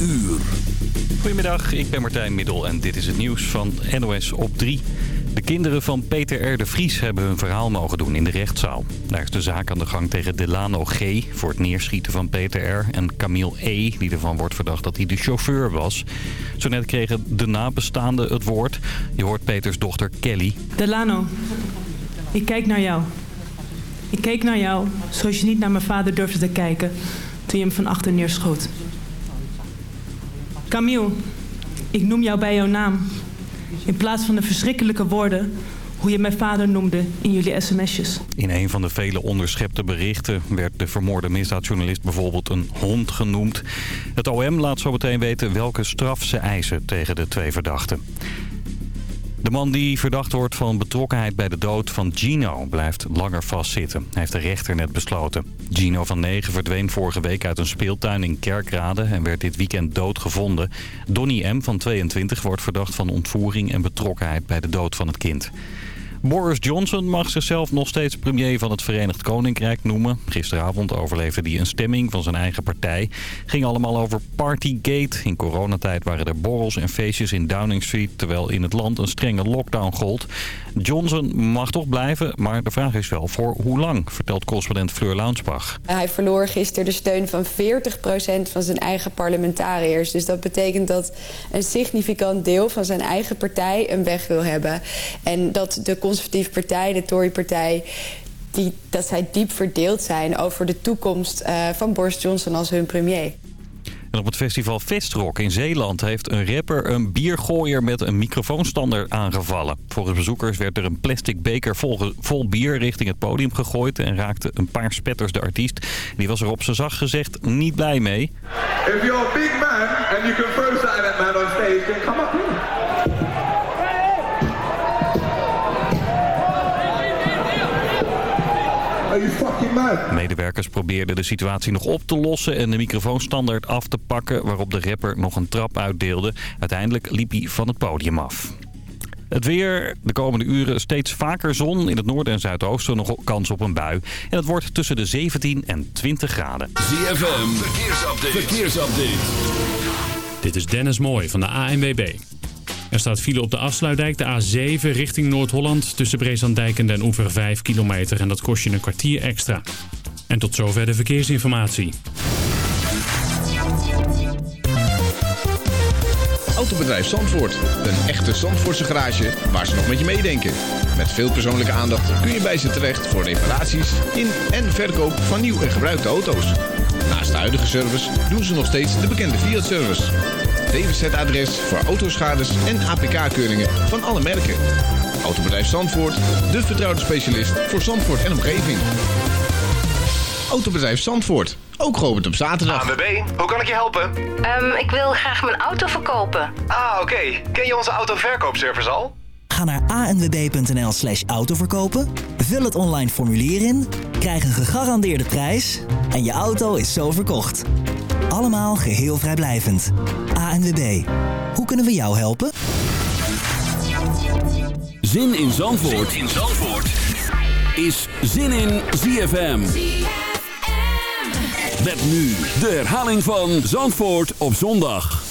uur. Goedemiddag, ik ben Martijn Middel en dit is het nieuws van NOS op 3. De kinderen van Peter R. de Vries hebben hun verhaal mogen doen in de rechtszaal. Daar is de zaak aan de gang tegen Delano G. voor het neerschieten van Peter R. en Camille E. die ervan wordt verdacht dat hij de chauffeur was. Zo net kregen de nabestaanden het woord. Je hoort Peters dochter Kelly. Delano, ik kijk naar jou. Ik keek naar jou zoals je niet naar mijn vader durfde te kijken toen je hem van achter neerschoot. Camille, ik noem jou bij jouw naam. In plaats van de verschrikkelijke woorden hoe je mijn vader noemde in jullie sms'jes. In een van de vele onderschepte berichten werd de vermoorde misdaadjournalist bijvoorbeeld een hond genoemd. Het OM laat zo meteen weten welke straf ze eisen tegen de twee verdachten. De man die verdacht wordt van betrokkenheid bij de dood van Gino blijft langer vastzitten, heeft de rechter net besloten. Gino van 9 verdween vorige week uit een speeltuin in Kerkrade en werd dit weekend doodgevonden. Donny M. van 22 wordt verdacht van ontvoering en betrokkenheid bij de dood van het kind. Boris Johnson mag zichzelf nog steeds premier van het Verenigd Koninkrijk noemen. Gisteravond overleefde hij een stemming van zijn eigen partij. Ging allemaal over Partygate. In coronatijd waren er borrels en feestjes in Downing Street... terwijl in het land een strenge lockdown gold. Johnson mag toch blijven, maar de vraag is wel voor hoe lang... vertelt correspondent Fleur Launsbach. Hij verloor gisteren de steun van 40% van zijn eigen parlementariërs. Dus dat betekent dat een significant deel van zijn eigen partij een weg wil hebben. En dat de conservatieve partij, de Tory-partij... Die, dat zij diep verdeeld zijn over de toekomst uh, van Boris Johnson als hun premier. Op het festival Festrock in Zeeland heeft een rapper een biergooier met een microfoonstander aangevallen. Volgens bezoekers werd er een plastic beker vol, vol bier richting het podium gegooid en raakte een paar spetters de artiest. Die was er op zijn zacht gezegd niet blij mee. If you're a big man and you can throw something at man on stage, then come up here. Are you? Medewerkers probeerden de situatie nog op te lossen en de microfoonstandaard af te pakken... waarop de rapper nog een trap uitdeelde. Uiteindelijk liep hij van het podium af. Het weer, de komende uren steeds vaker zon. In het noorden en zuidoosten nog kans op een bui. En het wordt tussen de 17 en 20 graden. ZFM, verkeersupdate. verkeersupdate. Dit is Dennis Mooij van de ANWB. Er staat file op de afsluitdijk, de A7 richting Noord-Holland... tussen Breeslanddijk en Den Oever 5 kilometer en dat kost je een kwartier extra. En tot zover de verkeersinformatie. Autobedrijf Zandvoort. Een echte Zandvoortse garage waar ze nog met je meedenken. Met veel persoonlijke aandacht kun je bij ze terecht voor reparaties in en verkoop van nieuw en gebruikte auto's. Naast de huidige service doen ze nog steeds de bekende Fiat-service. DWZ-adres voor autoschades en APK-keuringen van alle merken. Autobedrijf Zandvoort, de vertrouwde specialist voor Zandvoort en omgeving. Autobedrijf Zandvoort, ook geopend op zaterdag. ANWB, hoe kan ik je helpen? Um, ik wil graag mijn auto verkopen. Ah, oké. Okay. Ken je onze autoverkoopservice al? Ga naar anwb.nl slash autoverkopen, vul het online formulier in, krijg een gegarandeerde prijs en je auto is zo verkocht. Allemaal geheel vrijblijvend. ANWB, hoe kunnen we jou helpen? Zin in Zandvoort, zin in Zandvoort. is Zin in ZFM. ZFM. Met nu de herhaling van Zandvoort op zondag.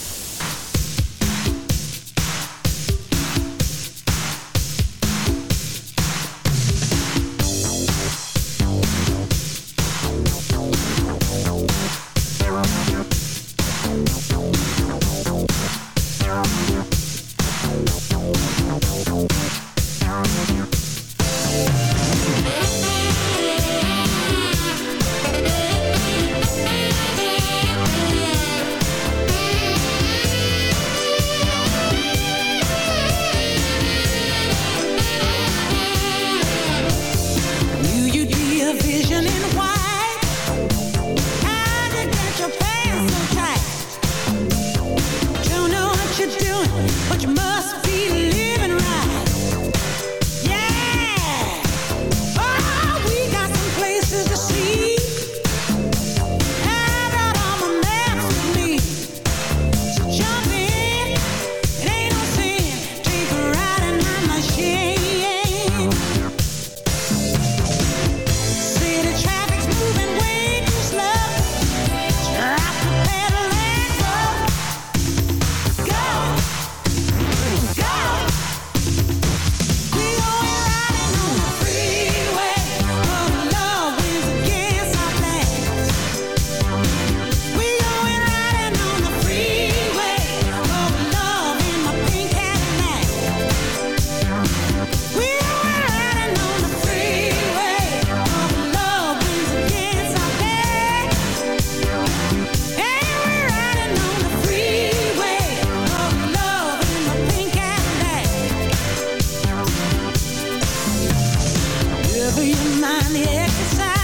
you mind the exercise?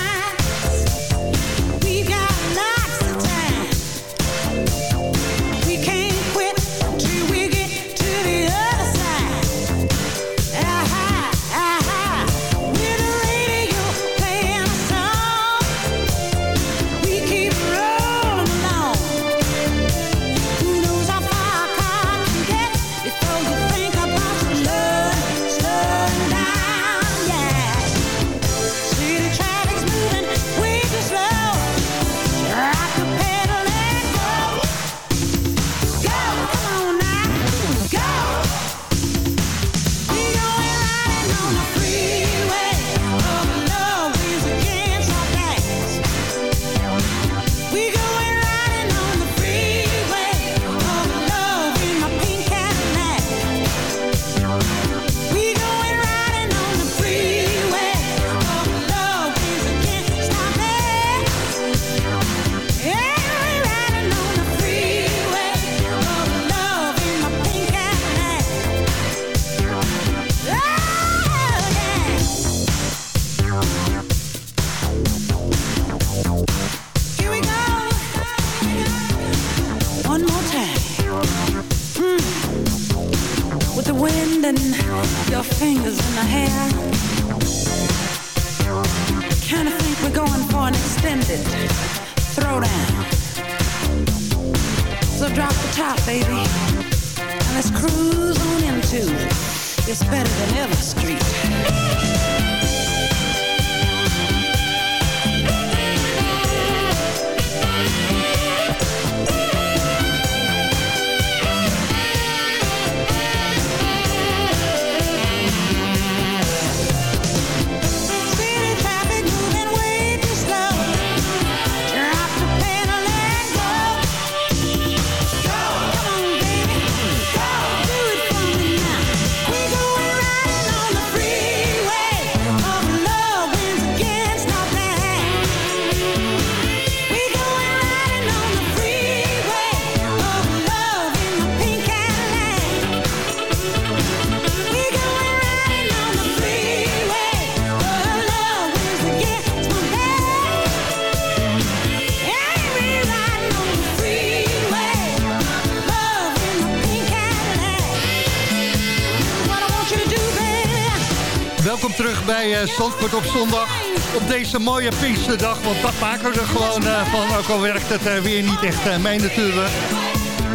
Zandvoort op zondag. Op deze mooie Pinksterdag, want dat maken we er gewoon eh, van. Ook al werkt het eh, weer niet echt eh, mee natuurlijk.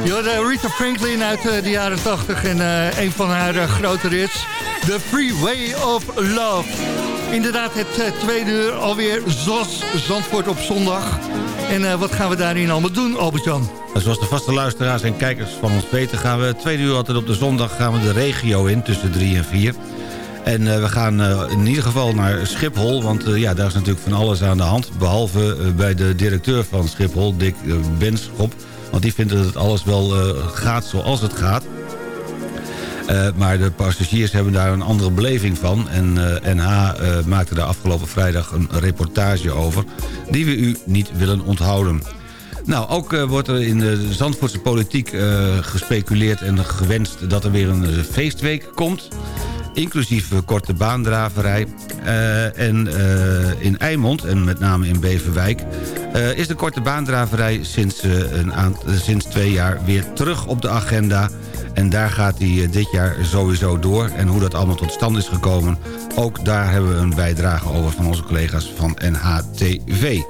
Je hoorde Rita Franklin uit de jaren 80 en een van haar grote hits. The Freeway of Love. Inderdaad, het tweede uur alweer ZOS Zandvoort op zondag. En wat gaan we daarin allemaal doen, Albert-Jan? Zoals de vaste luisteraars en kijkers van ons weten... gaan we tweede uur altijd op de zondag gaan we de regio in tussen drie en vier. En eh, we gaan eh, in ieder geval naar Schiphol, want eh, ja, daar is natuurlijk van alles aan de hand. Behalve eh, bij de directeur van Schiphol, Dick Benschop. Want die vindt dat het alles wel gaat zoals het gaat. Maar de passagiers hebben daar een andere beleving van. En NH maakte daar afgelopen vrijdag een reportage over... die we u niet willen onthouden. Nou, ook wordt er in de Zandvoortse politiek gespeculeerd en gewenst... dat er weer een feestweek komt. Inclusief korte baandraverij. en in Eimond, en met name in Beverwijk... is de korte baandraverij sinds, een sinds twee jaar weer terug op de agenda... En daar gaat hij dit jaar sowieso door. En hoe dat allemaal tot stand is gekomen... ook daar hebben we een bijdrage over van onze collega's van NHTV.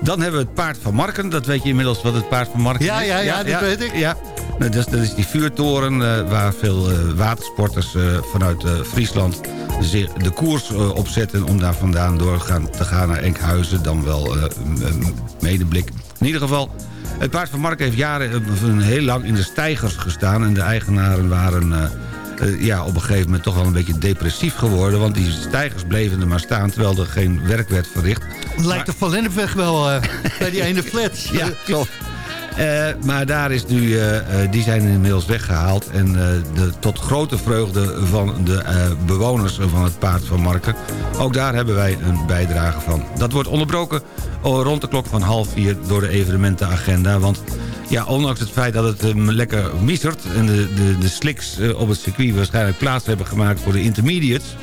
Dan hebben we het paard van Marken. Dat weet je inmiddels wat het paard van Marken ja, is. Ja, ja, dat ja, weet ik. Ja. Nou, dat, is, dat is die vuurtoren uh, waar veel uh, watersporters uh, vanuit Friesland zich de koers opzetten... om daar vandaan door gaan, te gaan naar Enkhuizen, dan wel medeblik. In ieder geval, het paard van Mark heeft jaren heel lang in de stijgers gestaan... en de eigenaren waren ja, op een gegeven moment toch wel een beetje depressief geworden... want die stijgers bleven er maar staan terwijl er geen werk werd verricht. Lijkt maar... de Van Lennepweg wel uh, bij die ene flat. ja, klopt. Uh, maar daar is nu, uh, die zijn inmiddels weggehaald. En de, tot grote vreugde van de bewoners van het Paard van Marken. Ook daar hebben wij een bijdrage van. Dat wordt onderbroken rond de klok van half vier door de evenementenagenda. Want ja, ondanks het feit dat het lekker misert... en de, de, de slicks op het circuit waarschijnlijk plaats hebben gemaakt voor de intermediates...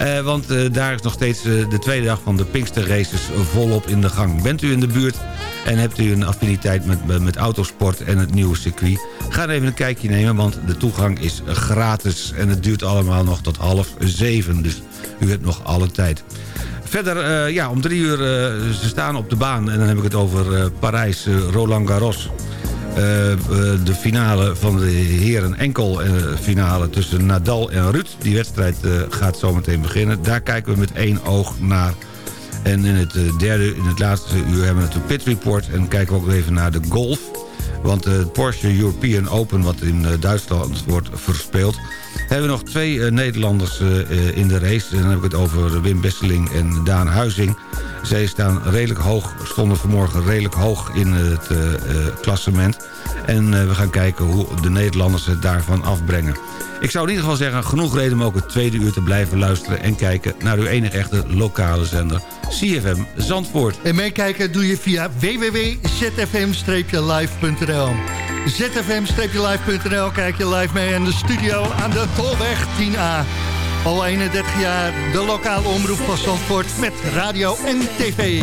Uh, want uh, daar is nog steeds uh, de tweede dag van de Pinkster Races volop in de gang. Bent u in de buurt en hebt u een affiniteit met, met autosport en het nieuwe circuit... ga even een kijkje nemen, want de toegang is gratis... en het duurt allemaal nog tot half zeven, dus u hebt nog alle tijd. Verder, ja, om drie uur, ze staan op de baan... en dan heb ik het over Parijs, Roland Garros... Uh, de finale van de heren enkel uh, finale tussen Nadal en Ruud. Die wedstrijd gaat zometeen beginnen. Daar kijken we met één oog naar. En in het derde, in het laatste uur hebben we natuurlijk Pit Report. En kijken we ook even naar de golf. Want het Porsche European Open, wat in Duitsland wordt verspeeld... hebben we nog twee Nederlanders in de race. Dan heb ik het over Wim Besseling en Daan Huizing. Zij staan redelijk hoog, stonden vanmorgen redelijk hoog in het klassement. En uh, we gaan kijken hoe de Nederlanders het daarvan afbrengen. Ik zou in ieder geval zeggen, genoeg reden om ook het tweede uur te blijven luisteren... en kijken naar uw enige echte lokale zender, CFM Zandvoort. En meekijken doe je via www.zfm-live.nl zfm-live.nl kijk je live mee in de studio aan de Tolweg 10A. Al 31 jaar de lokale omroep van Zandvoort met radio en tv.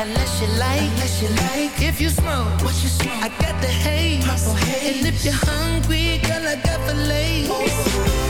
unless you like, unless you like. If you smoke, what you smoke? I got the haze, purple haze. And if you're hungry, girl, I got the fillets.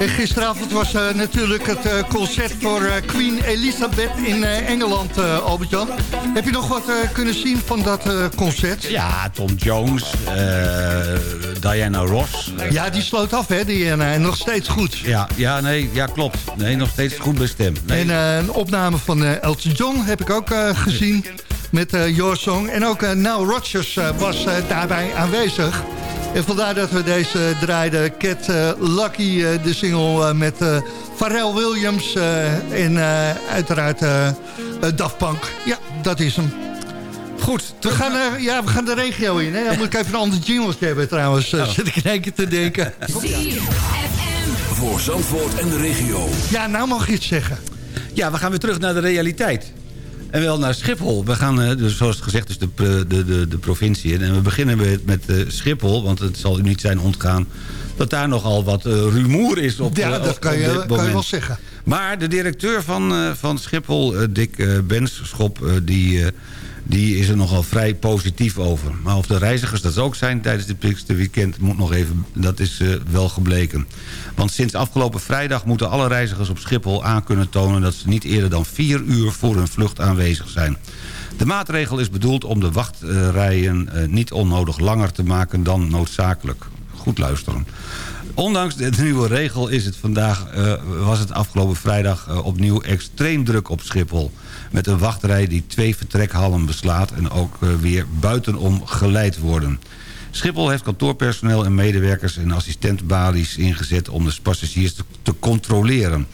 En gisteravond was eh, natuurlijk het eh, concert voor eh, Queen Elizabeth in eh, Engeland, eh, Albert-Jan. Heb je nog wat eh, kunnen zien van dat eh, concert? Ja, Tom Jones, eh, Diana Ross. Ja, die sloot af, hè, die, en eh, nog steeds goed. Ja, ja, nee, ja, klopt. Nee, nog steeds goed bij stem. Nee. En eh, een opname van eh, Elton John heb ik ook eh, gezien met eh Your Song. En ook uh, Nile Rodgers eh, was eh, daarbij aanwezig. En vandaar dat we deze draaiden. Cat eh, Lucky, eh, de single eh, met eh, Pharrell Williams eh, en eh, uiteraard eh, eh, Daft Punk. Ja, dat is hem. Goed. We gaan, eh, ja, we gaan de regio in. Hè? Dan moet ik even een ander jingle hebben trouwens. eh, Zit ik in één keer te denken. Voor Zandvoort en de regio. Ja, nou mag je het zeggen. Ja, we gaan weer terug naar de realiteit. En wel naar Schiphol. We gaan, eh, dus zoals gezegd, dus de, de, de, de provincie in. En we beginnen met, met eh, Schiphol, want het zal u niet zijn ontgaan... dat daar nogal wat eh, rumoer is op Ja, dat op kan je, kan je wel zeggen. Maar de directeur van, van Schiphol, Dick Benschop... die, die is er nogal vrij positief over. Maar of de reizigers dat ook zijn tijdens dit Pinksterweekend... moet nog even, dat is eh, wel gebleken. Want sinds afgelopen vrijdag moeten alle reizigers op Schiphol aan kunnen tonen... dat ze niet eerder dan vier uur voor hun vlucht aanwezig zijn. De maatregel is bedoeld om de wachtrijen eh, niet onnodig langer te maken dan noodzakelijk. Goed luisteren. Ondanks de nieuwe regel is het vandaag, eh, was het afgelopen vrijdag opnieuw extreem druk op Schiphol. Met een wachtrij die twee vertrekhallen beslaat en ook eh, weer buitenom geleid worden. Schiphol heeft kantoorpersoneel en medewerkers en assistentbalies ingezet om de passagiers te, te controleren.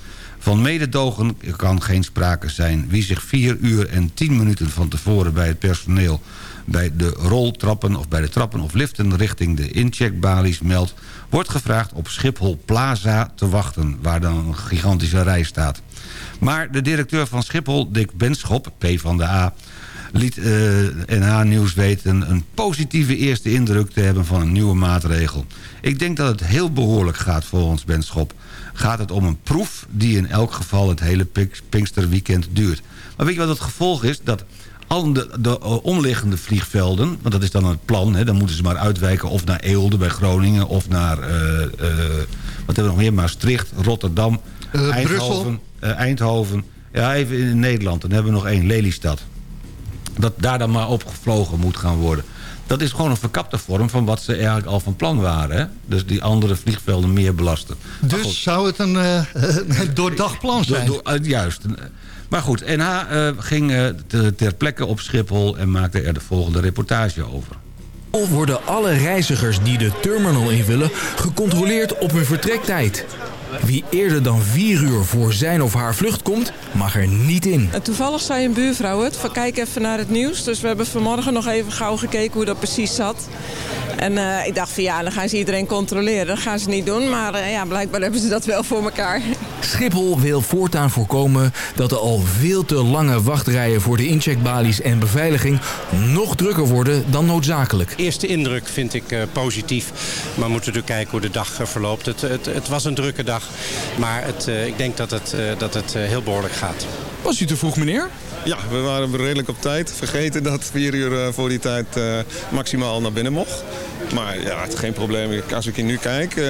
Van mededogen kan geen sprake zijn. Wie zich vier uur en tien minuten van tevoren bij het personeel... bij de roltrappen of bij de trappen of liften richting de incheckbalies meldt... wordt gevraagd op Schiphol Plaza te wachten... waar dan een gigantische rij staat. Maar de directeur van Schiphol, Dick Benschop, P van de A liet eh, NH Nieuws weten een positieve eerste indruk te hebben van een nieuwe maatregel. Ik denk dat het heel behoorlijk gaat voor ons Benschop. Gaat het om een proef die in elk geval het hele Pink- Pinksterweekend duurt. Maar weet je wat het gevolg is? Dat al de, de eh, omliggende vliegvelden, want dat is dan het plan... Hè, dan moeten ze maar uitwijken of naar Eelde bij Groningen... of naar, eh, wat hebben we nog meer, Maastricht, Rotterdam, Eindhoven, Brussel. Eh, Eindhoven. Ja, even in Nederland, dan hebben we nog één, Lelystad dat daar dan maar opgevlogen moet gaan worden. Dat is gewoon een verkapte vorm van wat ze eigenlijk al van plan waren. Hè? Dus die andere vliegvelden meer belasten. Dus zou het een eh, een doordacht plan zijn? eh, juist. Maar goed, NH eh, ging eh, te- ter plekke op Schiphol... en maakte er de volgende reportage over. worden alle reizigers die de terminal in willen gecontroleerd op hun vertrektijd. Wie eerder dan 4 uur voor zijn of haar vlucht komt, mag er niet in. En toevallig zei een buurvrouw het, van kijk even naar het nieuws. Dus we hebben vanmorgen nog even gauw gekeken hoe dat precies zat. En eh, ik dacht van ja, dan gaan ze iedereen controleren. Dat gaan ze niet doen, maar eh, ja, blijkbaar hebben ze dat wel voor elkaar. Schiphol wil voortaan voorkomen dat de al veel te lange wachtrijen voor de incheckbalies en beveiliging nog drukker worden dan noodzakelijk. Eerste indruk vind ik eh, positief, maar we moeten natuurlijk kijken hoe de dag verloopt. Het, het, het was een drukke dag, maar het, eh, ik denk dat het, eh, dat het eh, heel behoorlijk gaat. Was u te vroeg, meneer? Ja, we waren redelijk op tijd. Vergeten dat vier uur eh, voor die tijd eh, maximaal naar binnen mocht. Maar ja, het is geen probleem. Als ik hier nu kijk, eh,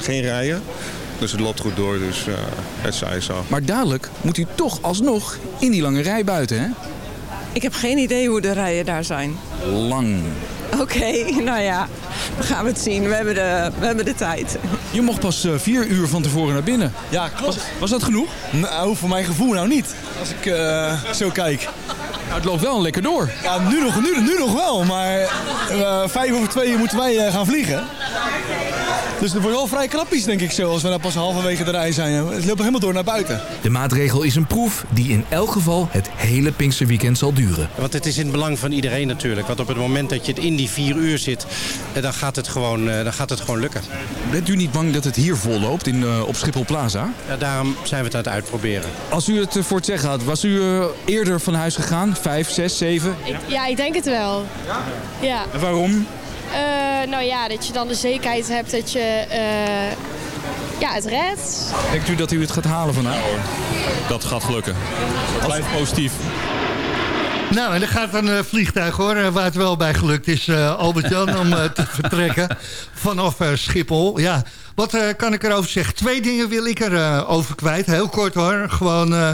geen rijen. Dus het loopt goed door, dus eh, het zij zo. Maar dadelijk moet u toch alsnog in die lange rij buiten, hè? Ik heb geen idee hoe de rijen daar zijn. Lang. Oké, nou ja, dan gaan we het zien. We hebben de, we hebben de tijd. Je mocht pas eh, vier uur van tevoren naar binnen. Ja, klopt. Was, was dat genoeg? Nou, voor mijn gevoel nou niet. Als ik eh, zo kijk. Nou, het loopt wel lekker door. Ja, nu nog, nu, nu nog wel. Maar eh, vijf over twee moeten wij gaan vliegen. Dus het wordt wel vrij krappies, denk ik zo, als we nou pas halverwege de rij zijn. Het loopt helemaal door naar buiten. De maatregel is een proef die in elk geval het hele Pinksterweekend zal duren. Want het is in het belang van iedereen natuurlijk. Want op het moment dat je het in die vier uur zit, eh, dan gaat het gewoon, eh, dan gaat het gewoon lukken. Bent u niet bang dat het hier vol loopt in, eh, op Schiphol Plaza? Ja, daarom zijn we het aan het uitproberen. Als u het voor het zeggen had, was u eerder van huis gegaan? Vijf, zes, zeven? Ja, ik denk het wel. Ja. En waarom? Eh, nou ja, dat je dan de zekerheid hebt dat je eh, ja, het redt. Denkt u dat u het gaat halen vandaag? Dat gaat gelukken. Blijf positief. Nou, en er gaat een eh, vliegtuig hoor, waar het wel bij gelukt is, eh, Albert-Jan, om te vertrekken vanaf Schiphol. Ja, wat eh, kan ik erover zeggen? Twee dingen wil ik erover over kwijt. Heel kort hoor, gewoon... eh,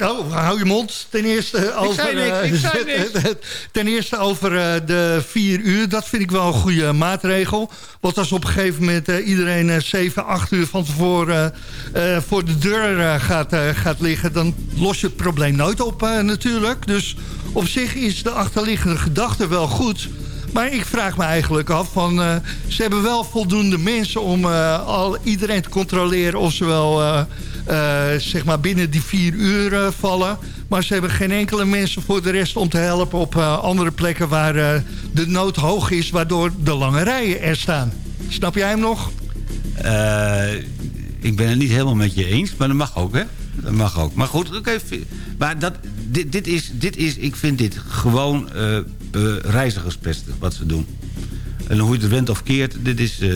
oh, hou je mond. Ten eerste over... zei niks, eh, ik zei niks. ten eerste over eh, de vier uur. Dat vind ik wel een goede maatregel. Want als op een gegeven moment eh, iedereen eh, zeven, acht uur van tevoren eh, voor de deur eh, gaat, eh, gaat liggen... dan los je het probleem nooit op eh, natuurlijk. Dus op zich is de achterliggende gedachte wel goed... Maar ik vraag me eigenlijk af van... eh, ze hebben wel voldoende mensen om eh, al iedereen te controleren... of ze wel eh, zeg maar binnen die vier uur vallen. Maar ze hebben geen enkele mensen voor de rest om te helpen... op andere plekken waar de nood hoog is... waardoor de lange rijen er staan. Snap jij hem nog? Ik ben het niet helemaal met je eens, maar dat mag ook, hè? Dat mag ook. Maar goed, oké. maar dat, dit, is, dit is, ik vind dit gewoon eh, reizigerspesten, wat ze doen. En hoe je het went of keert, dit is... eh,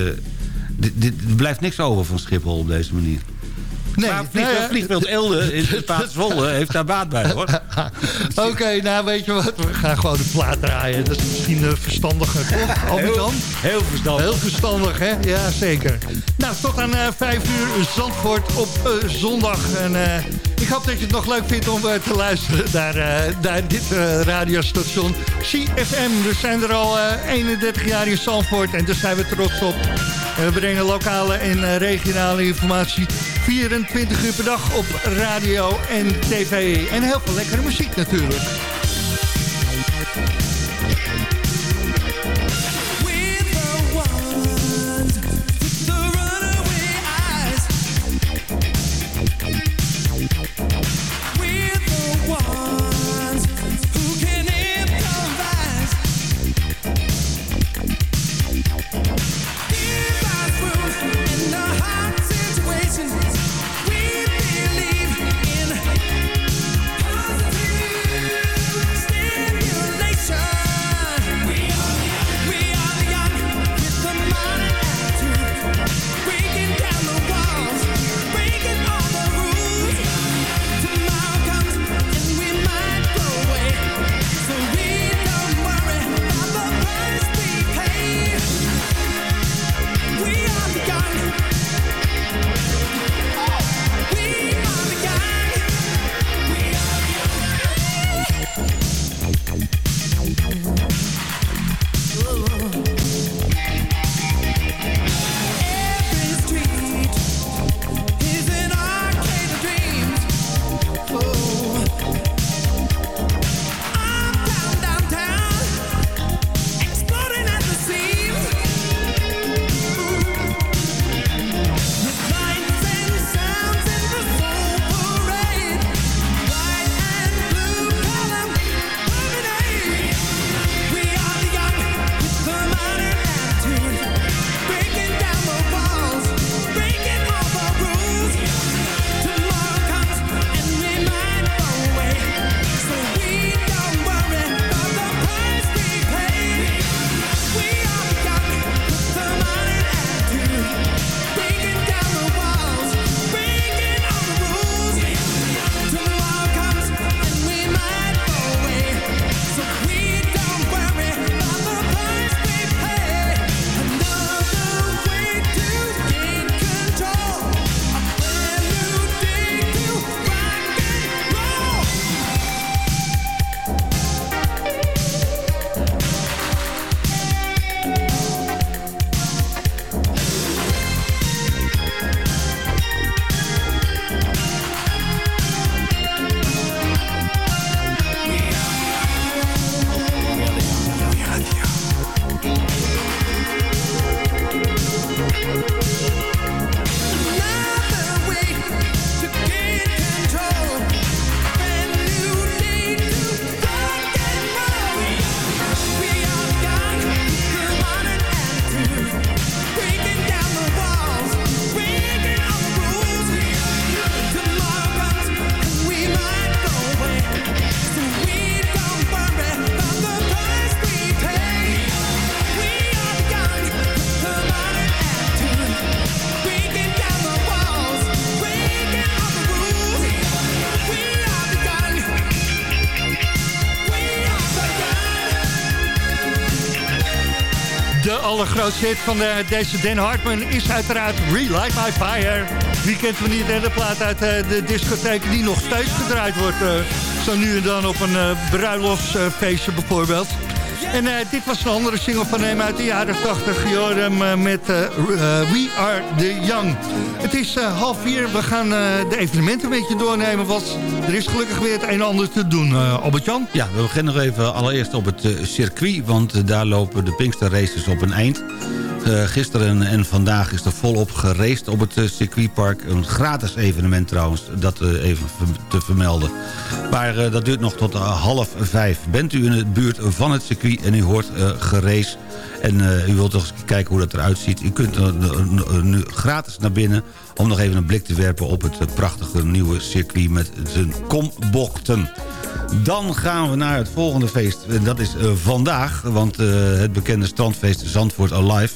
dit, dit, er blijft niks over van Schiphol op deze manier. Nee, maar vliegveld, ja, vliegveld Elde in heeft daar baat bij, hoor. Oké, nou weet je wat, we gaan gewoon de plaat draaien. Dat is misschien uh, verstandiger, toch? Heel, heel verstandig. Heel verstandig, hè? Ja, zeker. Nou, tot aan uh, vijf uur Zandvoort op uh, zondag. En ik hoop dat je het nog leuk vindt om uh, te luisteren naar, uh, naar dit uh, radiostation CFM. We zijn er al uh, 31 jaar in Zandvoort en daar zijn we trots op. We brengen lokale en regionale informatie 24 uur per dag op radio en tv. En heel veel lekkere muziek natuurlijk. De allergrootste hit van eh, deze Dan Hartman is uiteraard Relight My Fire. Wie kent van die derde plaat uit eh, de discotheek die nog steeds gedraaid wordt. eh, zo nu en dan op een bruiloftsfeestje bijvoorbeeld. En eh, dit was een andere single van hem uit de jaren 80. Je hoorde hem eh, met eh, We Are The Young. Het is half vier. We gaan de evenementen een beetje doornemen. Want er is gelukkig weer het een en ander te doen. Albert-Jan? Ja, we beginnen nog even allereerst op het circuit, want daar lopen de Pinkster Races op een eind. Eh, gisteren en vandaag is er volop geraced op het eh, circuitpark. Een gratis evenement trouwens, dat eh, even te vermelden. Maar dat duurt nog tot half vijf. Bent u in de buurt van het circuit en u hoort gerace... en u wilt toch eens kijken hoe dat eruit ziet... u kunt nu gratis naar binnen om nog even een blik te werpen... op het prachtige nieuwe circuit met zijn kombochten. Dan gaan we naar het volgende feest. En dat is eh, vandaag, want eh, het bekende strandfeest Zandvoort Alive...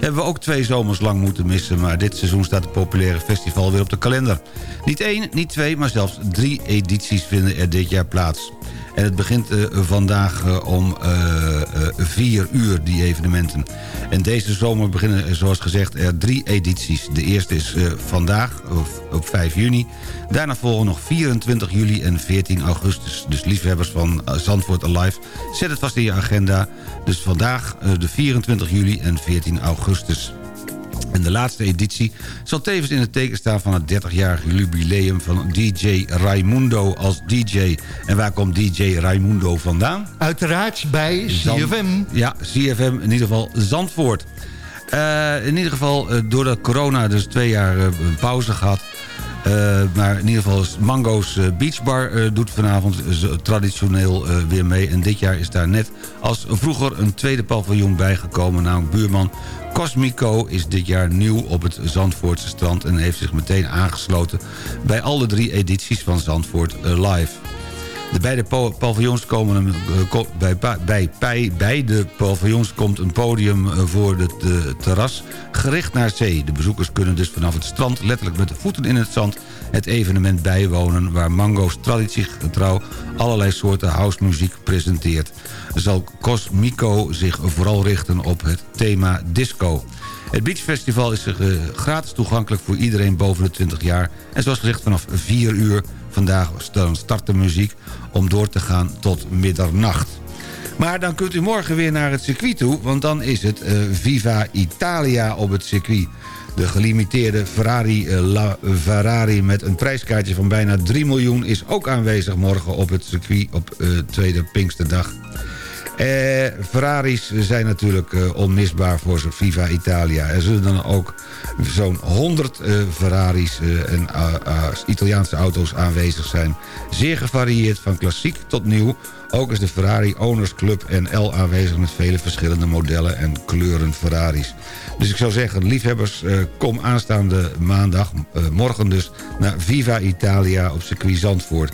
hebben we ook twee zomers lang moeten missen... maar dit seizoen staat het populaire festival weer op de kalender. Niet één, niet twee, maar zelfs drie edities vinden er dit jaar plaats. En het begint eh, vandaag eh, om eh, eh, vier uur, die evenementen. En deze zomer beginnen, zoals gezegd, er drie edities. De eerste is vandaag, op- op 5 juni. Daarna volgen nog 24 juli en 14 augustus. Dus liefhebbers van Zandvoort Alive, zet het vast in je agenda. Dus vandaag de 24 juli en 14 augustus. En de laatste editie zal tevens in het teken staan van het 30-jarige jubileum van DJ Raimundo als DJ. En waar komt DJ Raimundo vandaan? Uiteraard bij CFM. Ja, CFM, in ieder geval Zandvoort. Eh, in ieder geval, eh, doordat corona dus twee jaar eh, een pauze gehad... eh, maar in ieder geval is Mango's Beach Bar doet vanavond traditioneel weer mee. En dit jaar is daar net als vroeger een tweede paviljoen bijgekomen... namelijk buurman Cosmico is dit jaar nieuw op het Zandvoortse strand... en heeft zich meteen aangesloten bij alle drie edities van Zandvoort Live. De beide pa- paviljoens komen een, eh, bij, bij, bij beide paviljoens komt een podium eh, voor het terras gericht naar zee. De bezoekers kunnen dus vanaf het strand letterlijk met de voeten in het zand het evenement bijwonen waar Mango's traditiegetrouw allerlei soorten housemuziek presenteert. Zal Cosmico zich vooral richten op het thema disco. Het Beach Festival is eh, gratis toegankelijk voor iedereen boven de 20 jaar. En zoals gezegd vanaf 4 uur vandaag start de muziek om door te gaan tot middernacht. Maar dan kunt u morgen weer naar het circuit toe, want dan is het eh, Viva Italia op het circuit. De gelimiteerde Ferrari eh, La Ferrari met een prijskaartje van bijna 3 miljoen... is ook aanwezig morgen op het circuit op eh, tweede Pinksterdag. Eh, Ferraris zijn natuurlijk eh, onmisbaar voor zo'n Viva Italia. Er zullen dan ook zo'n 100 eh, Ferraris eh, en eh, eh, Italiaanse auto's aanwezig zijn. Zeer gevarieerd van klassiek tot nieuw. Ook is de Ferrari Owners Club NL aanwezig met vele verschillende modellen en kleuren Ferraris. Dus ik zou zeggen, liefhebbers, kom aanstaande maandag, morgen dus, naar Viva Italia op circuit Zandvoort.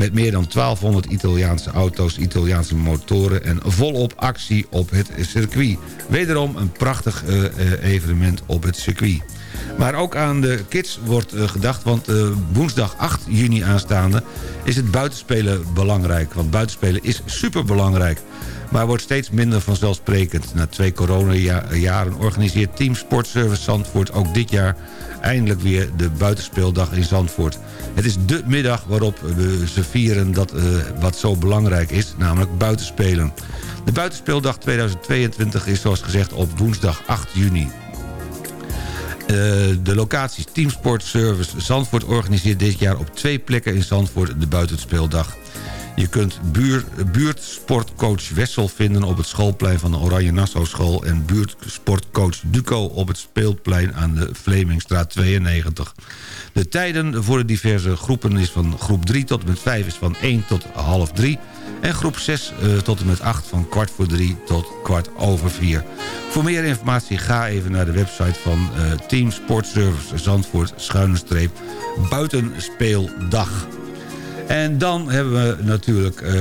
Met meer dan 1200 Italiaanse auto's, Italiaanse motoren... en volop actie op het circuit. Wederom een prachtig eh, eh, evenement op het circuit. Maar ook aan de kids wordt eh, gedacht... want woensdag 8 juni aanstaande is het buitenspelen belangrijk. Want buitenspelen is superbelangrijk. Maar wordt steeds minder vanzelfsprekend. Na twee coronajaren organiseert Team Sportservice Zandvoort ook dit jaar eindelijk weer de buitenspeeldag in Zandvoort. Het is de middag waarop we ze vieren dat eh, wat zo belangrijk is, namelijk buitenspelen. De buitenspeeldag 2022 is zoals gezegd op woensdag 8 juni. Eh, de locaties Teamsport Service Zandvoort organiseert dit jaar op twee plekken in Zandvoort de buitenspeeldag. Je kunt buur, buurtsportcoach Wessel vinden op het schoolplein van de Oranje Nassau School... en buurtsportcoach Duco op het speelplein aan de Vlemingstraat 92. De tijden voor de diverse groepen is van groep 3 tot en met 5 is van 1 tot half 3... en groep 6 eh, tot en met 8 van kwart voor 3 tot kwart over 4. Voor meer informatie ga even naar de website van eh, Team Sportservice Zandvoort schuine streep buitenspeeldag. En dan hebben we natuurlijk, eh,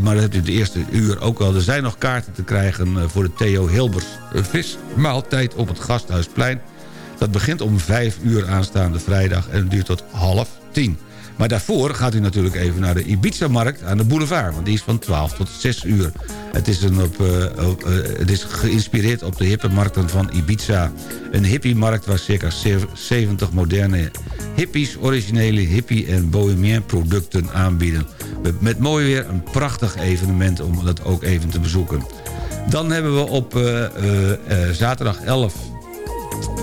maar dat heb je de eerste uur ook al... er zijn nog kaarten te krijgen eh, voor de Theo Hilbers vismaaltijd op het Gasthuisplein. Dat begint om vijf uur aanstaande vrijdag en duurt tot half tien. Maar daarvoor gaat u natuurlijk even naar de Ibiza-markt aan de boulevard. Want die is van 12 tot 6 uur. Het is, een op, eh, eh, het is geïnspireerd op de hippe markten van Ibiza. Een hippie-markt waar circa 70 moderne hippies... originele hippie- en bohemien producten aanbieden. Met, mooi weer een prachtig evenement om dat ook even te bezoeken. Dan hebben we op eh, zaterdag 11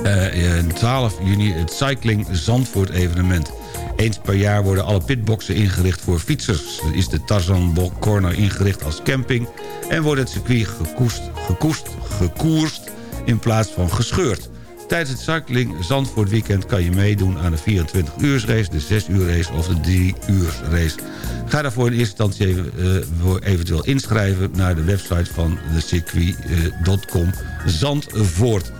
eh, eh, 12 juni het Cycling Zandvoort evenement. Eens per jaar worden alle pitboxen ingericht voor fietsers. Is de Tarzan Corner ingericht als camping... en wordt het circuit gekoest, gekoest, gekoerst in plaats van gescheurd. Tijdens het Cycling Zandvoort weekend kan je meedoen aan de 24 uur race, de 6 uur race of de 3 uur race. Ga daarvoor in eerste instantie even, eh, eventueel inschrijven naar de website van de circuit.com Zandvoort.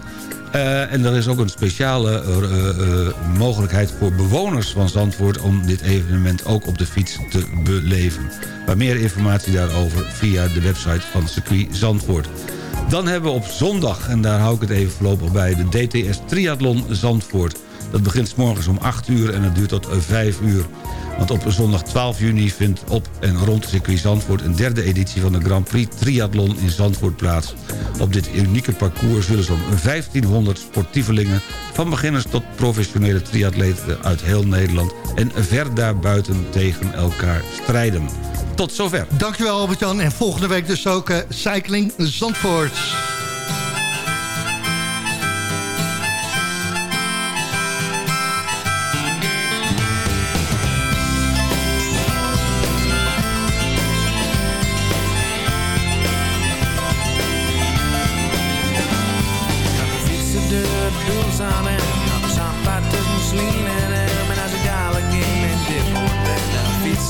Eh, en er is ook een speciale eh, eh, mogelijkheid voor bewoners van Zandvoort... om dit evenement ook op de fiets te beleven. Maar meer informatie daarover via de website van circuit Zandvoort. Dan hebben we op zondag, en daar hou ik het even voorlopig bij... de DTS Triathlon Zandvoort. Dat begint 's morgens om 8 uur en het duurt tot 5 uur. Want op zondag 12 juni vindt op en rond circuit Zandvoort... een derde editie van de Grand Prix Triathlon in Zandvoort plaats. Op dit unieke parcours zullen zo'n 1500 sportievelingen... van beginners tot professionele triatleten uit heel Nederland... en ver daarbuiten tegen elkaar strijden. Tot zover. Dankjewel Albert-Jan. En volgende week dus ook eh, Cycling Zandvoort.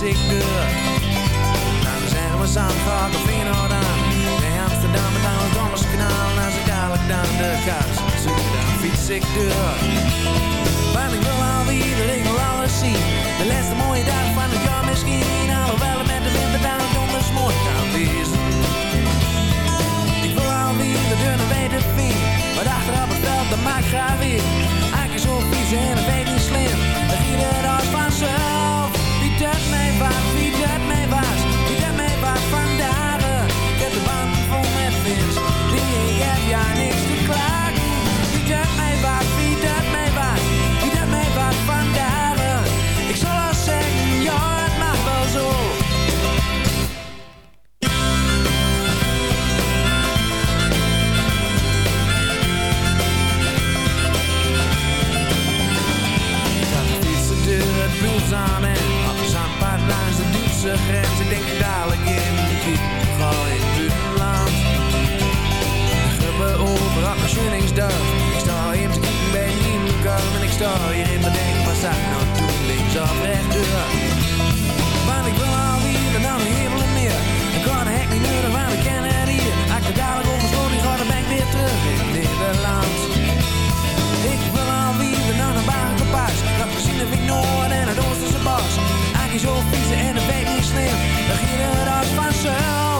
Ik dan zeggen we Zandvoort of Feyenoord aan. Nee Amsterdam en dan het En als ik dadelijk dan de kaars zoek. Dan fiets ik door Want ik wil alweer, ik wil alles zien. De laatste mooie dag van het jaar misschien. Alhoewel het met de winter dan donders mooi. Kan wezen ik wil alweer de dunne weten wie Wat achterop het veld, dat maakt graag weer. Eigenlijk zo vies en dat de grens. Ik denk dadelijk in de kiep, gooi in het buitenland. Gruppen over op mijn Schunningsdag. Ik sta hier te kijken bij Nieuwkom en ik sta hier in mijn denk, wat zag ik nou toen links of rechtdoor? Want ik wil alweer en dan een hemel en meer. Ik kan de hek niet nodig, want ik ken het hier. Als ik dadelijk over sloot, ga dan ben ik weer terug in Nederland. Ik wil alweer naar een bagenpaas. Dat gezien heb ik Noord en het Oosterse bos. Eigenlijk zo en het weet niet slim. Dan ging het als vanzelf.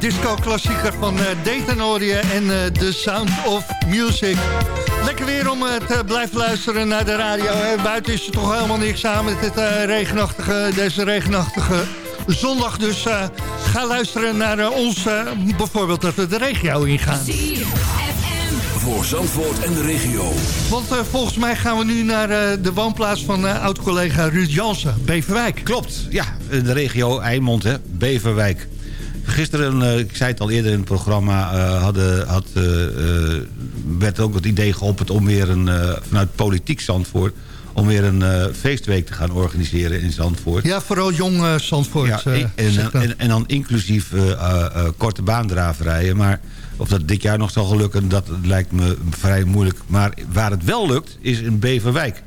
Disco-klassieker van eh Dayton en eh The Sound of Music. Lekker weer om eh, te blijven luisteren naar de radio. Hè. Buiten is er toch helemaal niks aan met dit, eh, regenachtige, deze regenachtige zondag. Dus eh, ga luisteren naar ons, eh, bijvoorbeeld dat we de regio ingaan. Voor Zandvoort en de regio. Want eh, volgens mij gaan we nu naar eh, de woonplaats van eh, oud-collega Ruud Jansen, Beverwijk. Klopt, ja, de regio Eimond, hè, Beverwijk. Gisteren, eh, ik zei het al eerder in het programma... eh, hadden, had, eh, werd ook het idee geopperd om weer een, vanuit politiek Zandvoort... om weer een feestweek te gaan organiseren in Zandvoort. Ja, vooral jong Zandvoort. Ja, en, en, en dan inclusief korte baandraverijen. Maar of dat dit jaar nog zal gelukken, dat lijkt me vrij moeilijk. Maar waar het wel lukt, is in Beverwijk.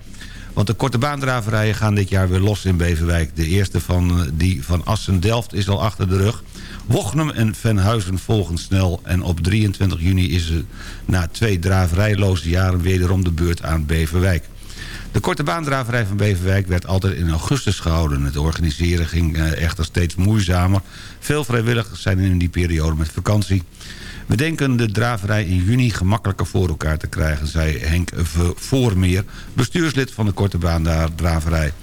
Want de korte baandraverijen gaan dit jaar weer los in Beverwijk. De eerste van die van Assen-Delft is al achter de rug. Wochnum en Venhuizen volgen snel. En op 23 juni is er na twee draverijloze jaren wederom de beurt aan Beverwijk. De korte baandraverij van Beverwijk werd altijd in augustus gehouden. Het organiseren ging eh, echter steeds moeizamer. Veel vrijwilligers zijn in die periode met vakantie. We denken de draverij in juni gemakkelijker voor elkaar te krijgen... zei Henk Voormeer, bestuurslid van de korte baandraverij.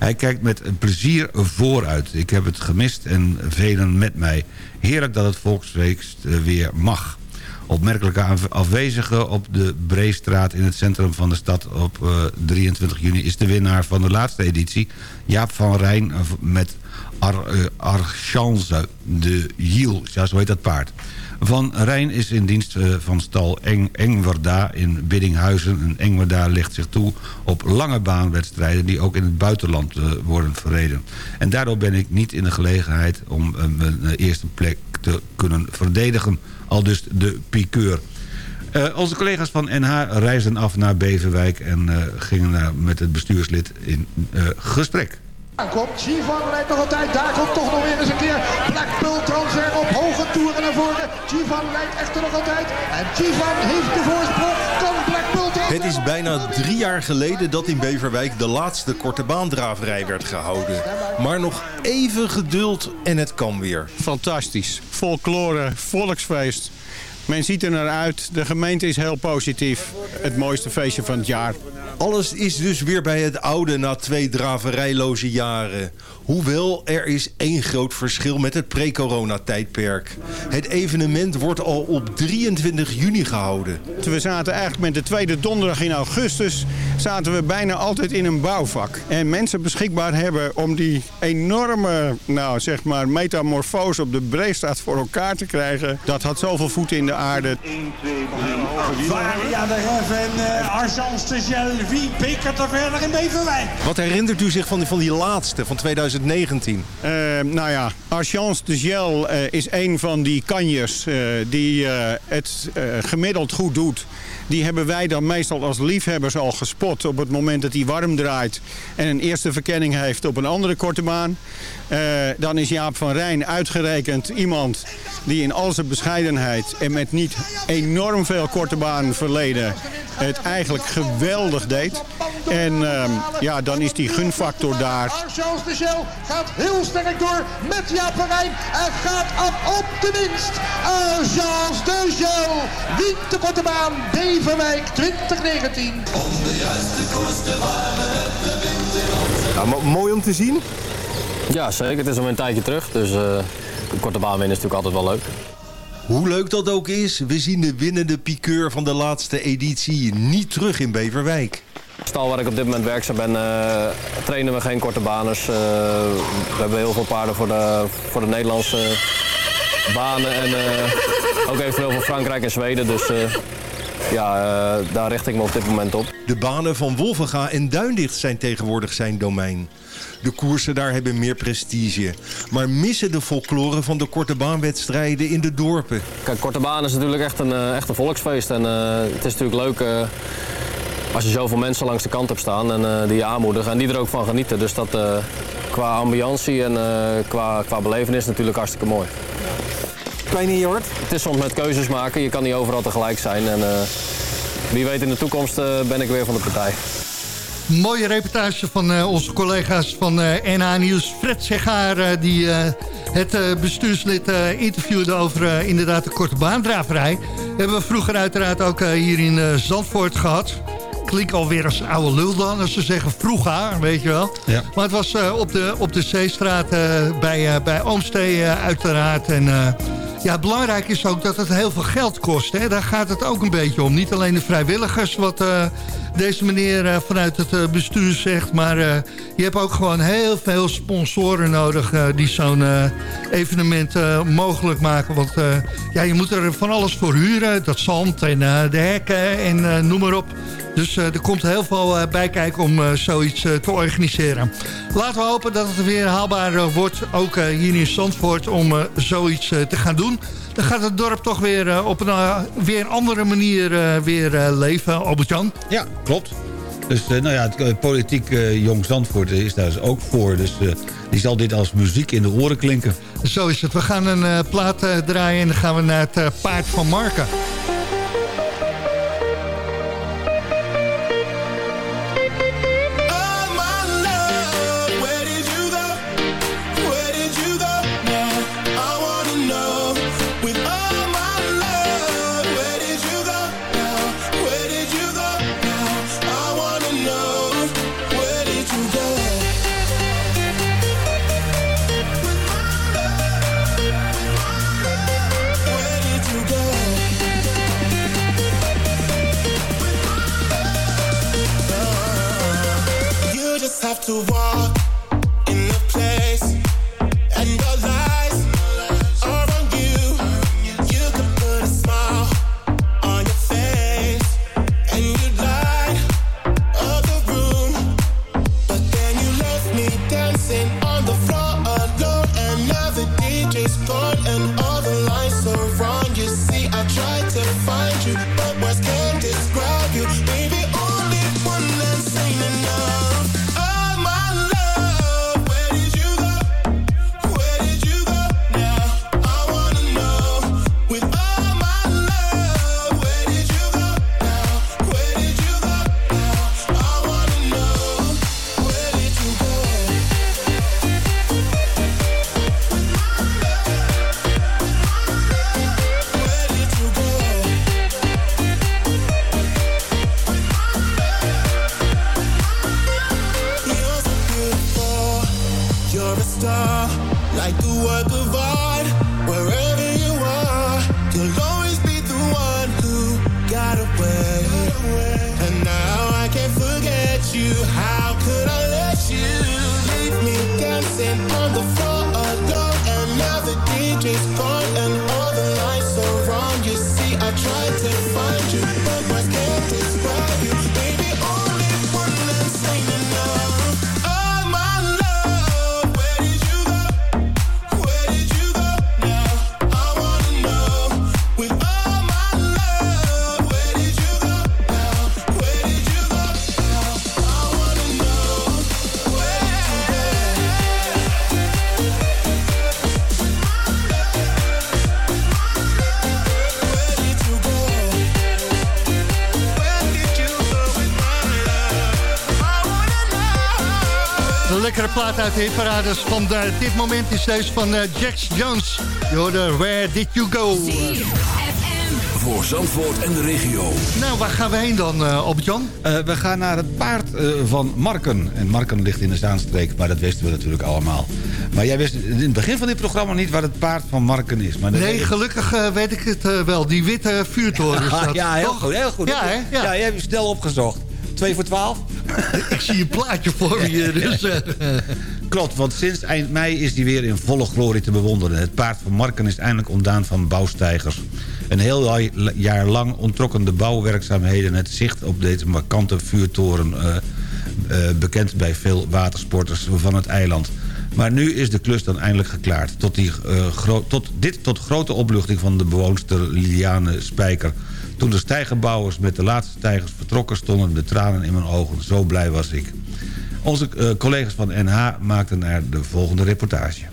Hij kijkt met plezier vooruit. Ik heb het gemist en velen met mij. Heerlijk dat het volksfeest eh, weer mag. Opmerkelijke afwezige op de Breestraat in het centrum van de stad op eh, 23 juni... is de winnaar van de laatste editie, Jaap van Rijn... eh, met Ar, eh, Archance de Jiel, ja, zo heet dat paard. Van Rijn is in dienst eh, van stal Eng, Engwerda in Biddinghuizen. En Engwerda legt zich toe op lange baanwedstrijden... die ook in het buitenland eh, worden verreden. En daardoor ben ik niet in de gelegenheid om eh, mijn eerste plek te kunnen verdedigen. Al dus de piqueur. Onze collega's van NH reisden af naar Beverwijk... en gingen daar met het bestuurslid in gesprek. Komt Chivan rijdt nog altijd. Daar komt toch nog weer eens een keer Blackpool transfer op hoge toeren naar voren. Chivan rijdt echter nog altijd. En Chivan heeft de voorsprong. Kan Blackpool transfer. Het is bijna drie jaar geleden dat in Beverwijk de laatste korte baandraverij werd gehouden. Maar nog even geduld en het kan weer. Fantastisch. Folklore, volksfeest. Men ziet er naar uit. De gemeente is heel positief. Het mooiste feestje van het jaar. Alles is dus weer bij het oude na twee draverijloze jaren. Hoewel er is één groot verschil met het pre-corona-tijdperk. Het evenement wordt al op 23 juni gehouden. We zaten eigenlijk met de tweede donderdag in augustus... zaten we bijna altijd in een bouwvak. En mensen beschikbaar hebben om die enorme, nou zeg maar, metamorfose op de Breestraat voor elkaar te krijgen. Dat had zoveel voeten in de aarde. Varia de Hef en uh, Argence de Gel. Wie bekert er verder in Beverwijk? Wat herinnert u zich van die, van die laatste, van 2019? Eh, nou ja, Archance de Gel eh, is een van die kanjers eh, die eh, het eh, gemiddeld goed doet. Die hebben wij dan meestal als liefhebbers al gespot op het moment dat hij warm draait en een eerste verkenning heeft op een andere korte baan. Eh, dan is Jaap van Rijn uitgerekend iemand die in al zijn bescheidenheid en met niet enorm veel korte baan verleden het eigenlijk geweldig deed. En ehm, ja, dan is die gunfactor daar. Archance de Gel gaat heel sterk door met Jaap van Rijn. En gaat af op de winst. Archance de Gel wint de korte baan. Beverwijk 2019. Ja, mo- mooi om te zien. Ja, zeker. Het is al een tijdje terug. Dus eh de korte baan winnen is natuurlijk altijd wel leuk. Hoe leuk dat ook is, we zien de winnende piqueur van de laatste editie niet terug in Beverwijk. Stal waar ik op dit moment werkzaam ben, eh, trainen we geen korte baners. Eh, we hebben heel veel paarden voor de, voor de Nederlandse banen en eh, ook eventueel voor Frankrijk en Zweden. Dus eh, ja, eh, daar richt ik me op dit moment op. De banen van Wolvenga en Duindicht zijn tegenwoordig zijn domein. De koersen daar hebben meer prestige, maar missen de folklore van de korte baanwedstrijden in de dorpen. Kijk, korte baan is natuurlijk echt een, eh, echt een volksfeest. En eh, het is natuurlijk leuk als je zoveel mensen langs de kant hebt staan en die je aanmoedigen en die er ook van genieten. Dus dat qua ambiantie en qua, qua belevenis natuurlijk hartstikke mooi. Klein in je hart? Het is soms met keuzes maken. Je kan niet overal tegelijk zijn. En eh, wie weet in de toekomst eh, ben ik weer van de partij. Mooie reportage van eh, onze collega's van eh NH Nieuws. Fred Segaar, die eh, het eh, bestuurslid eh, interviewde over eh, inderdaad de korte baandraverij. Hebben we vroeger uiteraard ook eh, hier in eh, Zandvoort gehad. Klinkt alweer als oude lul dan, als ze zeggen vroeger, weet je wel. Ja. Maar het was eh, op, de, op de Zeestraat eh, bij, eh, bij Oomstee uiteraard. En eh, ja, belangrijk is ook dat het heel veel geld kost. Hè? Daar gaat het ook een beetje om. Niet alleen de vrijwilligers wat, eh, deze meneer eh, vanuit het eh, bestuur zegt. Maar eh, je hebt ook gewoon heel veel sponsoren nodig... die zo'n evenement mogelijk maken. Want ja, je moet er van alles voor huren. Dat zand en de hekken en noem maar op. Dus er komt heel veel bij kijken om zoiets te organiseren. Laten we hopen dat het weer haalbaar wordt, ook hier in Zandvoort, om zoiets te gaan doen. Dan gaat het dorp toch weer eh, op een eh, weer een andere manier eh, weer leven, Albert-Jan. Ja, klopt. Dus nou ja, het politiek Jong Zandvoort is daar dus ook voor. Dus die zal dit als muziek in de oren klinken. Zo is het. We gaan een plaat draaien en dan gaan we naar het paard van Marken. Uit de hitparades van eh, dit moment is deze van eh, Jax Jones. Je hoorde Where Did You Go? Voor Zandvoort en de regio. Nou, waar gaan we heen dan, uh, Albert-Jan? Eh, we gaan naar het paard eh, van Marken. En Marken ligt in de Zaanstreek, maar dat wisten we natuurlijk allemaal. Maar jij wist in het begin van dit programma niet waar het paard van Marken is. Maar Nee, gelukkig weet ik het wel. Die witte vuurtoren is dat. ja, heel toch? goed, heel goed. Ja, hè? Ja. ja, jij hebt je snel opgezocht. Twee voor twaalf? ik zie een plaatje voor me hier. Dus, eh, Klopt, want sinds eind mei is die weer in volle glorie te bewonderen. Het paard van Marken is eindelijk ontdaan van bouwstijgers. Een heel jaar lang ontrokken de bouwwerkzaamheden... het zicht op deze markante vuurtoren... eh, eh, bekend bij veel watersporters van het eiland. Maar nu is de klus dan eindelijk geklaard. Tot, die, eh, tot, dit tot grote opluchting van de bewoonster Liliane Spijker. Toen de stijgerbouwers met de laatste stijgers vertrokken... stonden de tranen in mijn ogen. Zo blij was ik. Onze eh, collega's van NH maakten er de volgende reportage.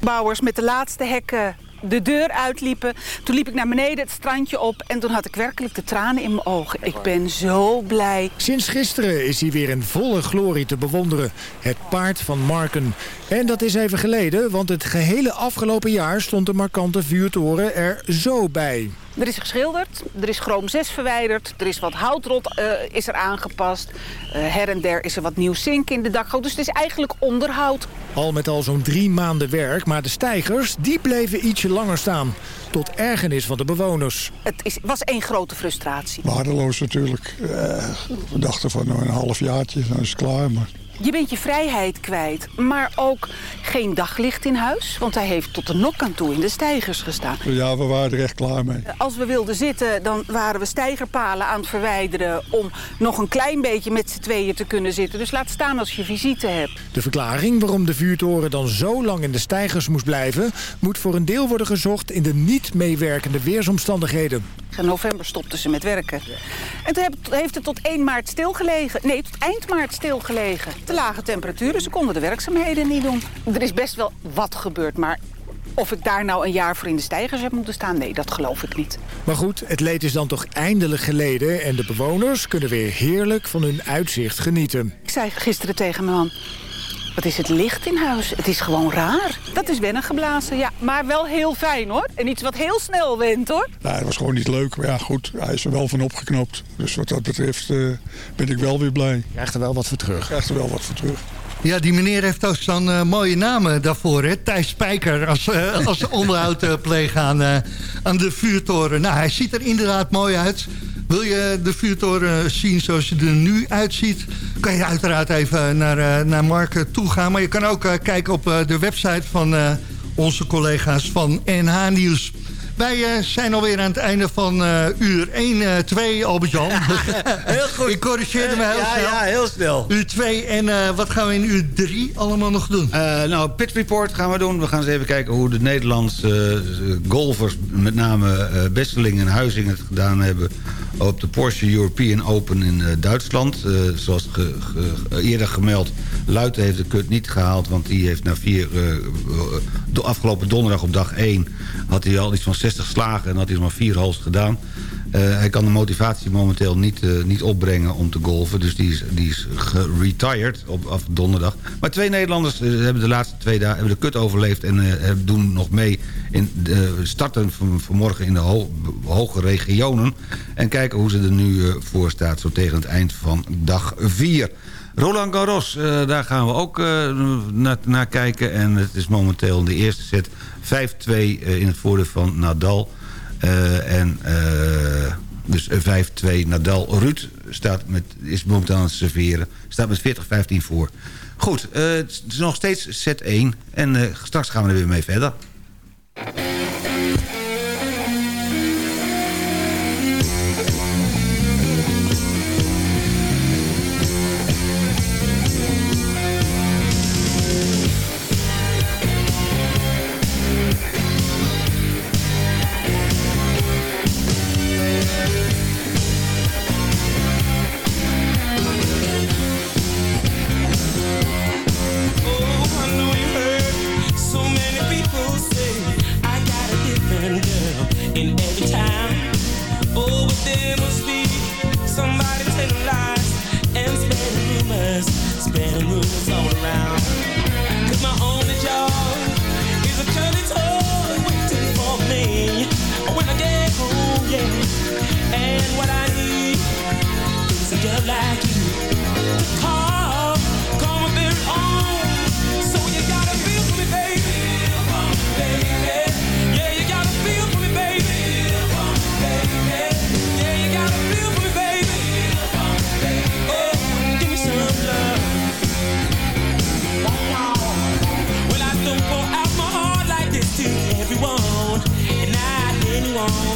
bouwers met de laatste hekken de deur uitliepen. Toen liep ik naar beneden het strandje op en toen had ik werkelijk de tranen in mijn ogen. Ik ben zo blij. Sinds gisteren is hij weer in volle glorie te bewonderen. Het paard van Marken. En dat is even geleden, want het gehele afgelopen jaar stond de markante vuurtoren er zo bij. Er is geschilderd, er is chroom 6 verwijderd, er is wat houtrot eh, is er aangepast. Eh, her en der is er wat nieuw zink in de dakgoot, dus het is eigenlijk onderhoud. Al met al zo'n drie maanden werk, maar de stijgers die bleven ietsje langer staan. Tot ergernis van de bewoners. Het is, was één grote frustratie. Waardeloos natuurlijk. Eh, we dachten van nou, een half jaartje, dan is het klaar. Maar Je bent je vrijheid kwijt, maar ook geen daglicht in huis. Want hij heeft tot de nok aan toe in de stijgers gestaan. ja, we waren er echt klaar mee. Als we wilden zitten, dan waren we stijgerpalen aan het verwijderen... om nog een klein beetje met z'n tweeën te kunnen zitten. Dus laat staan als je visite hebt. De verklaring waarom de vuurtoren dan zo lang in de stijgers moest blijven... moet voor een deel worden gezocht in de niet meewerkende weersomstandigheden. In november stopten ze met werken. En toen heeft het tot 1 maart stilgelegen. Nee, tot eind maart stilgelegen. Te lage temperaturen, ze konden de werkzaamheden niet doen. Er is best wel wat gebeurd, maar of ik daar nou een jaar voor in de stijgers heb moeten staan... nee, dat geloof ik niet. Maar goed, het leed is dan toch eindelijk geleden... en de bewoners kunnen weer heerlijk van hun uitzicht genieten. Ik zei gisteren tegen mijn man... Wat is het licht in huis? Het is gewoon raar. Dat is wennen geblazen, ja. Maar wel heel fijn, hoor. En iets wat heel snel went, hoor. Nou, het was gewoon niet leuk. Maar ja, goed, hij is er wel van opgeknapt. Dus wat dat betreft eh, ben ik wel weer blij. Krijgt er wel wat voor terug. Krijgt er wel wat voor terug. Ja, die meneer heeft ook zo'n eh, mooie naam daarvoor. Hè? Thijs Spijker als, eh, als onderhoud pleeg aan, eh, aan de vuurtoren. Nou, hij ziet er inderdaad mooi uit. Wil je de vuurtoren zien zoals je er nu uitziet... kan je uiteraard even naar, eh, naar Mark toe gaan. Maar je kan ook eh, kijken op eh, de website van eh, onze collega's van NH Nieuws. Wij eh, zijn alweer aan het einde van eh, uur 1, eh 2, Albert-Jan. Heel goed. Ik corrigeerde me heel ja, snel. Ja, heel snel. Uur 2 en eh, wat gaan we in uur 3 allemaal nog doen? Eh, nou, Pit Report gaan we doen. We gaan eens even kijken hoe de Nederlandse golfers... met name eh Besseling en Huizing het gedaan hebben... op de Porsche European Open in eh, Duitsland. Eh, zoals eerder gemeld, Luiten heeft de kut niet gehaald... want die heeft na vier... eh, de afgelopen donderdag op dag 1... had hij al iets van 60 slagen en had hij maar vier holes gedaan... Eh, hij kan de motivatie momenteel niet, eh, niet opbrengen om te golfen. Dus die is, die is geretired op, op donderdag. Maar twee Nederlanders eh, hebben de laatste twee dagen hebben de kut overleefd... en doen nog mee in de starten van, vanmorgen in de ho- hoge regionen. En kijken hoe ze er nu voor staat zo tegen het eind van dag 4. Roland Garros, daar gaan we ook naar, kijken. En het is momenteel de eerste set 5-2 eh, in het voordeel van Nadal... Eh, en eh, dus 5-2 Nadal. Ruud staat met, is momenteel aan het serveren. Staat met 40-15 voor. Goed, eh, het is nog steeds set 1. En eh, straks gaan we er weer mee verder. A girl like you to very own. So you gotta feel for me, baby. Yeah, you gotta feel for me, baby. Yeah, you gotta feel for me, baby. Oh, give me some love. Well, I don't pour out my heart like this to everyone, and not